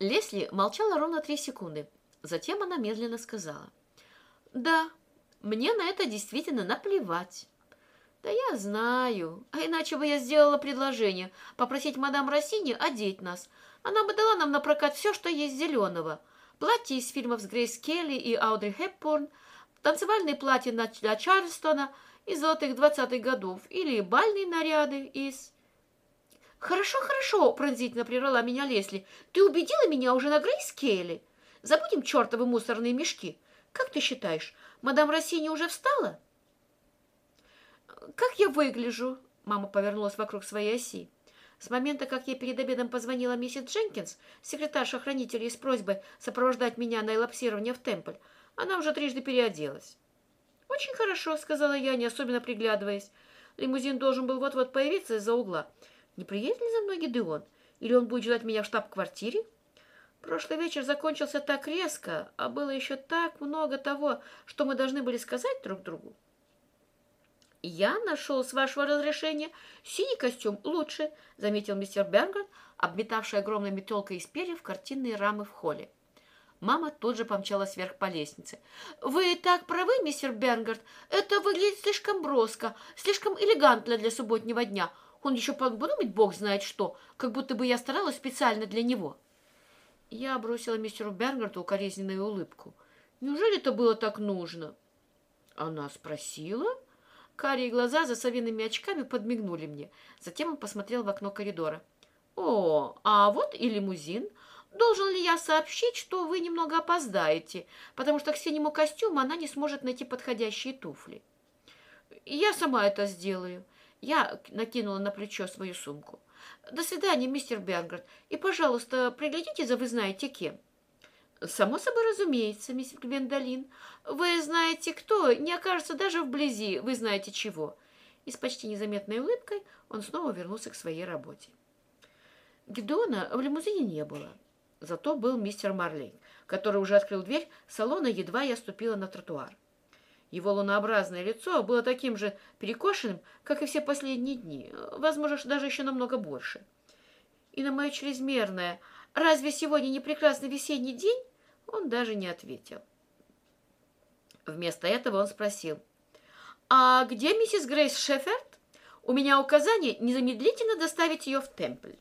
Лесли молчала ровно три секунды. Затем она медленно сказала. «Да, мне на это действительно наплевать». «Да я знаю. А иначе бы я сделала предложение попросить мадам Россини одеть нас. Она бы дала нам на прокат все, что есть зеленого. Платье из фильмов с Грейс Келли и Аудри Хепборн, танцевальные платья для Чарльстона из золотых двадцатых годов или бальные наряды из... «Хорошо, хорошо», — пронзительно прервала меня Лесли. «Ты убедила меня уже на Грейс Келли. Забудем чертовы мусорные мешки. Как ты считаешь, мадам Россини уже встала?» «Как я выгляжу?» Мама повернулась вокруг своей оси. С момента, как ей перед обедом позвонила миссис Дженкинс, секретарша-хранителя с просьбой сопровождать меня на элапсирование в темпль, она уже трижды переоделась. «Очень хорошо», — сказала я, не особенно приглядываясь. Лимузин должен был вот-вот появиться из-за угла. Не приедет ли за мной Гидеон? Или он будет ждать меня в штаб-квартире? Прошлый вечер закончился так резко, а было еще так много того, что мы должны были сказать друг другу. «Я нашел, с вашего разрешения, синий костюм лучше», заметил мистер Бергард, обметавший огромной метелкой из перьев картинные рамы в холле. Мама тут же помчалась вверх по лестнице. «Вы так правы, мистер Бергард. Это выглядит слишком броско, слишком элегантно для субботнего дня. Он еще подумать бог знает что, как будто бы я старалась специально для него». Я бросила мистеру Бергарду укоризненную улыбку. «Неужели это было так нужно?» Она спросила... Карие глаза за совиными очками подмигнули мне. Затем он посмотрел в окно коридора. «О, а вот и лимузин. Должен ли я сообщить, что вы немного опоздаете, потому что к синему костюму она не сможет найти подходящие туфли?» «Я сама это сделаю». Я накинула на плечо свою сумку. «До свидания, мистер Бергард, и, пожалуйста, приглядите за вы знаете кем». «Само собой разумеется, мисс Гвендолин. Вы знаете кто, не окажется даже вблизи, вы знаете чего». И с почти незаметной улыбкой он снова вернулся к своей работе. Гедона в лимузине не было. Зато был мистер Марлей, который уже открыл дверь салона, едва я ступила на тротуар. Его лунообразное лицо было таким же перекошенным, как и все последние дни, возможно, даже еще намного больше. И на мое чрезмерное «Разве сегодня не прекрасный весенний день?» Он даже не ответил. Вместо этого он спросил, «А где миссис Грейс Шеферд? У меня указание незамедлительно доставить ее в Темпль».